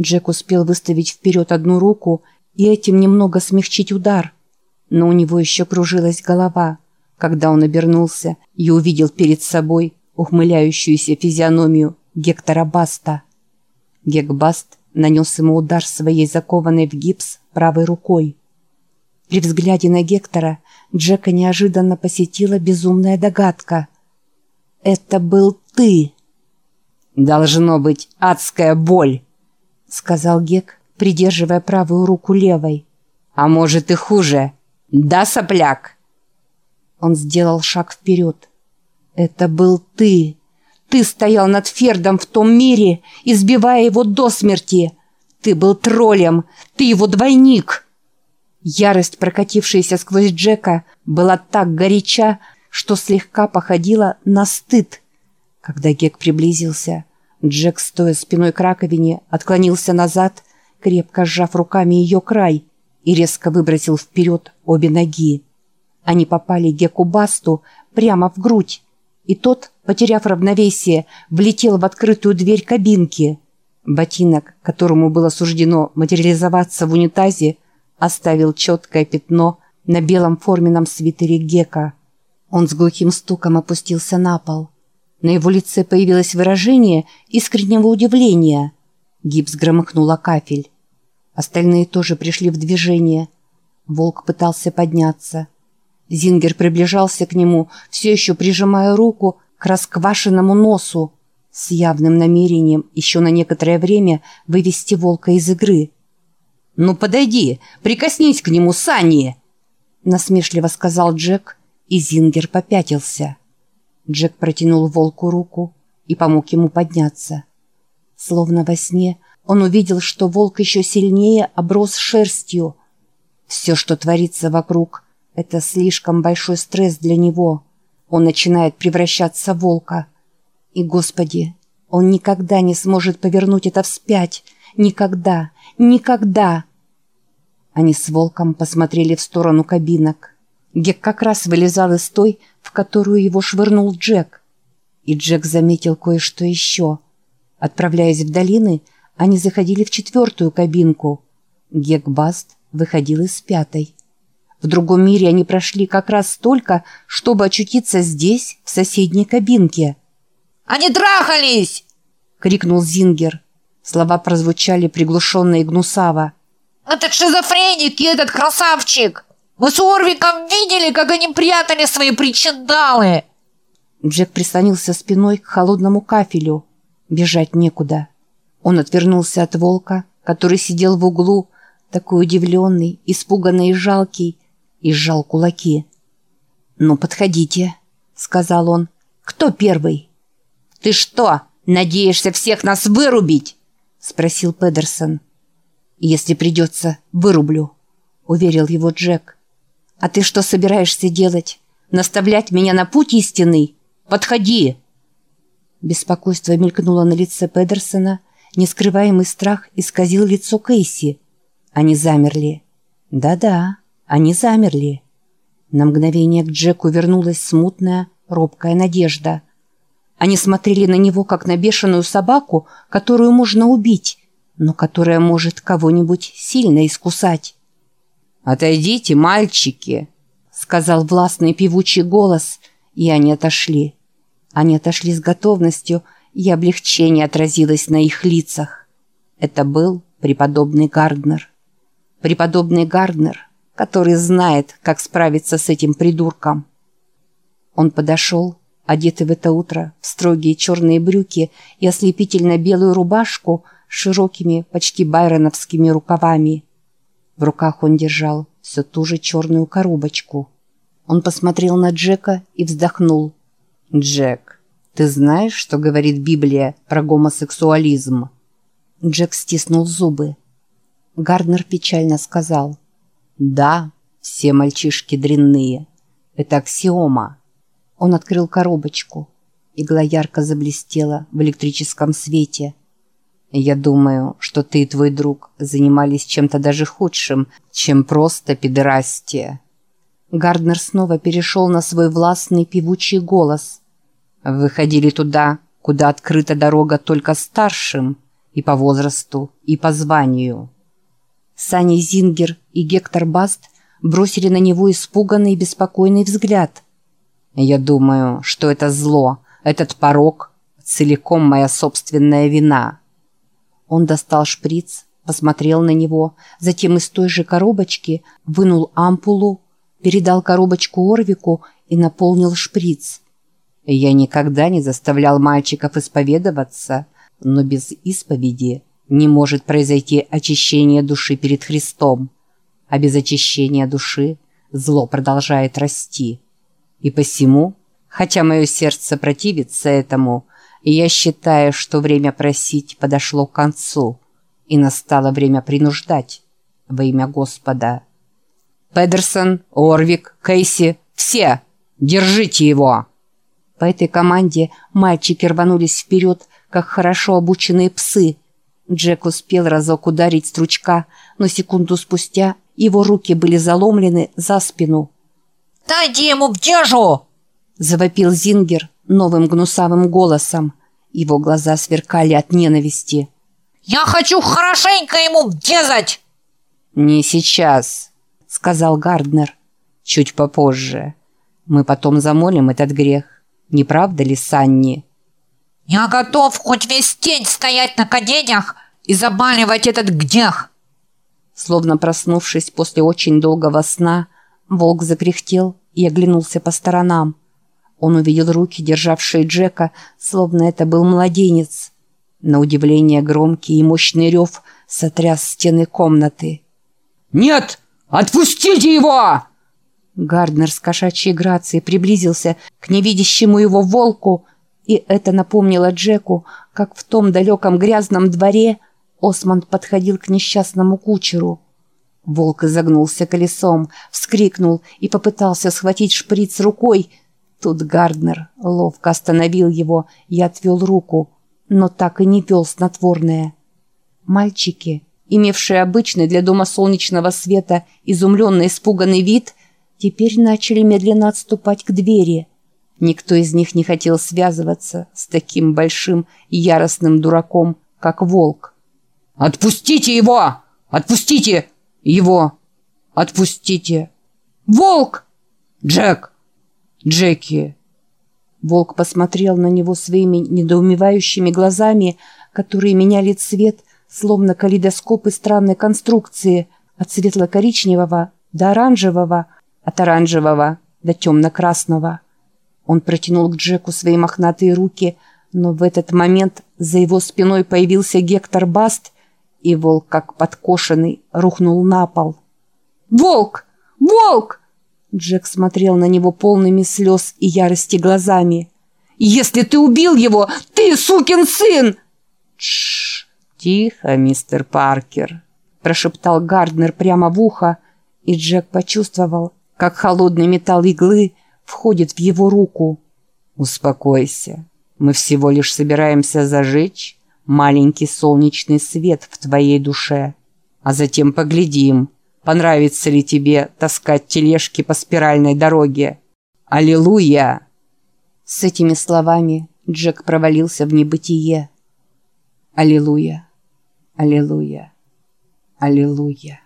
Джек успел выставить вперед одну руку и этим немного смягчить удар. Но у него еще кружилась голова, когда он обернулся и увидел перед собой ухмыляющуюся физиономию Гектора Баста. Гек Баст нанес ему удар своей закованной в гипс правой рукой. При взгляде на Гектора Джека неожиданно посетила безумная догадка. «Это был ты!» «Должно быть адская боль!» — сказал Гек, придерживая правую руку левой. «А может и хуже. Да, сопляк?» Он сделал шаг вперед. «Это был ты. Ты стоял над Фердом в том мире, избивая его до смерти. Ты был троллем. Ты его двойник». Ярость, прокатившаяся сквозь Джека, была так горяча, что слегка походила на стыд. Когда Гек приблизился, Джек, стоя спиной к раковине, отклонился назад, крепко сжав руками ее край, и резко выбросил вперед обе ноги. Они попали Геку Басту прямо в грудь, и тот, потеряв равновесие, влетел в открытую дверь кабинки. Ботинок, которому было суждено материализоваться в унитазе, оставил четкое пятно на белом форменном свитере Гека. Он с глухим стуком опустился на пол. На его лице появилось выражение искреннего удивления. Гипс громыхнул о кафель. Остальные тоже пришли в движение. Волк пытался подняться. Зингер приближался к нему, все еще прижимая руку к расквашенному носу, с явным намерением еще на некоторое время вывести волка из игры. «Ну подойди, прикоснись к нему, Санни!» насмешливо сказал Джек, и Зингер попятился. Джек протянул волку руку и помог ему подняться. Словно во сне он увидел, что волк еще сильнее оброс шерстью. Все, что творится вокруг, это слишком большой стресс для него. Он начинает превращаться в волка. И, Господи, он никогда не сможет повернуть это вспять. Никогда, никогда. Они с волком посмотрели в сторону кабинок. Гек как раз вылезал из той, в которую его швырнул Джек. И Джек заметил кое-что еще. Отправляясь в долины, они заходили в четвертую кабинку. Гекбаст выходил из пятой. В другом мире они прошли как раз столько, чтобы очутиться здесь, в соседней кабинке. «Они трахались!» — крикнул Зингер. Слова прозвучали приглушенно и гнусаво. «Этот шизофреник и этот красавчик! Мы с Орвиком видели, как они прятали свои причиндалы!» Джек прислонился спиной к холодному кафелю. Бежать некуда. Он отвернулся от волка, который сидел в углу, такой удивленный, испуганный и жалкий, и сжал кулаки. «Ну, подходите», — сказал он. «Кто первый?» «Ты что, надеешься всех нас вырубить?» — спросил Педерсон. «Если придется, вырублю», — уверил его Джек. «А ты что собираешься делать? Наставлять меня на путь истинный? Подходи!» Беспокойство мелькнуло на лице Педерсона, нескрываемый страх исказил лицо Кейси. Они замерли. Да-да, они замерли. На мгновение к Джеку вернулась смутная, робкая надежда. Они смотрели на него, как на бешеную собаку, которую можно убить, но которая может кого-нибудь сильно искусать. «Отойдите, мальчики!» — сказал властный певучий голос, и они отошли. Они отошли с готовностью, и облегчение отразилось на их лицах. Это был преподобный Гарднер. Преподобный Гарднер, который знает, как справиться с этим придурком. Он подошел, одетый в это утро в строгие черные брюки и ослепительно белую рубашку с широкими, почти байроновскими рукавами. В руках он держал все ту же черную коробочку. Он посмотрел на Джека и вздохнул. «Джек, ты знаешь, что говорит Библия про гомосексуализм?» Джек стиснул зубы. Гарднер печально сказал. «Да, все мальчишки дрянные. Это аксиома». Он открыл коробочку. Игла ярко заблестела в электрическом свете. «Я думаю, что ты и твой друг занимались чем-то даже худшим, чем просто педерастия». Гарднер снова перешел на свой властный певучий голос – вы ходили туда, куда открыта дорога только старшим, И по возрасту, и по званию. Саня Зингер и Гектор Баст бросили на него испуганный и беспокойный взгляд. «Я думаю, что это зло, этот порог целиком моя собственная вина». Он достал шприц, посмотрел на него, затем из той же коробочки вынул ампулу, передал коробочку Орвику и наполнил шприц. «Я никогда не заставлял мальчиков исповедоваться, но без исповеди не может произойти очищение души перед Христом, а без очищения души зло продолжает расти. И посему, хотя мое сердце противится этому, я считаю, что время просить подошло к концу, и настало время принуждать во имя Господа. Педерсон, Орвик, Кейси, все, держите его!» По этой команде мальчики рванулись вперед, как хорошо обученные псы. Джек успел разок ударить стручка, но секунду спустя его руки были заломлены за спину. «Дайте ему в держу!» – завопил Зингер новым гнусавым голосом. Его глаза сверкали от ненависти. «Я хочу хорошенько ему вдезать!» «Не сейчас», – сказал Гарднер. «Чуть попозже. Мы потом замолим этот грех. Не правда ли, Санни?» «Я готов хоть весь день стоять на коленях и замаливать этот грех!» Словно проснувшись после очень долгого сна, волк закряхтел и оглянулся по сторонам. Он увидел руки, державшие Джека, словно это был младенец. На удивление громкий и мощный рев сотряс стены комнаты. «Нет! Отпустите его!» Гарднер с кошачьей грацией приблизился к невидящему его волку, и это напомнило Джеку, как в том далеком грязном дворе Осмонд подходил к несчастному кучеру. Волк изогнулся колесом, вскрикнул и попытался схватить шприц рукой. Тут Гарднер ловко остановил его и отвел руку, но так и не пел снотворное. Мальчики, имевшие обычный для дома солнечного света изумленно испуганный вид, теперь начали медленно отступать к двери. Никто из них не хотел связываться с таким большим и яростным дураком, как волк. «Отпустите его! Отпустите его! Отпустите! Волк! Джек! Джеки!» Волк посмотрел на него своими недоумевающими глазами, которые меняли цвет, словно калейдоскопы странной конструкции, от светло-коричневого до оранжевого, от оранжевого до темно-красного. Он протянул к Джеку свои мохнатые руки, но в этот момент за его спиной появился Гектор Баст, и волк, как подкошенный, рухнул на пол. «Волк! Волк!» Джек смотрел на него полными слез и ярости глазами. «Если ты убил его, ты сукин сын!» «Тш, тихо, мистер Паркер», – прошептал Гарднер прямо в ухо, и Джек почувствовал, как холодный металл иглы входит в его руку. «Успокойся. Мы всего лишь собираемся зажечь маленький солнечный свет в твоей душе, а затем поглядим, понравится ли тебе таскать тележки по спиральной дороге. Аллилуйя!» С этими словами Джек провалился в небытие. Аллилуйя! Аллилуйя! Аллилуйя!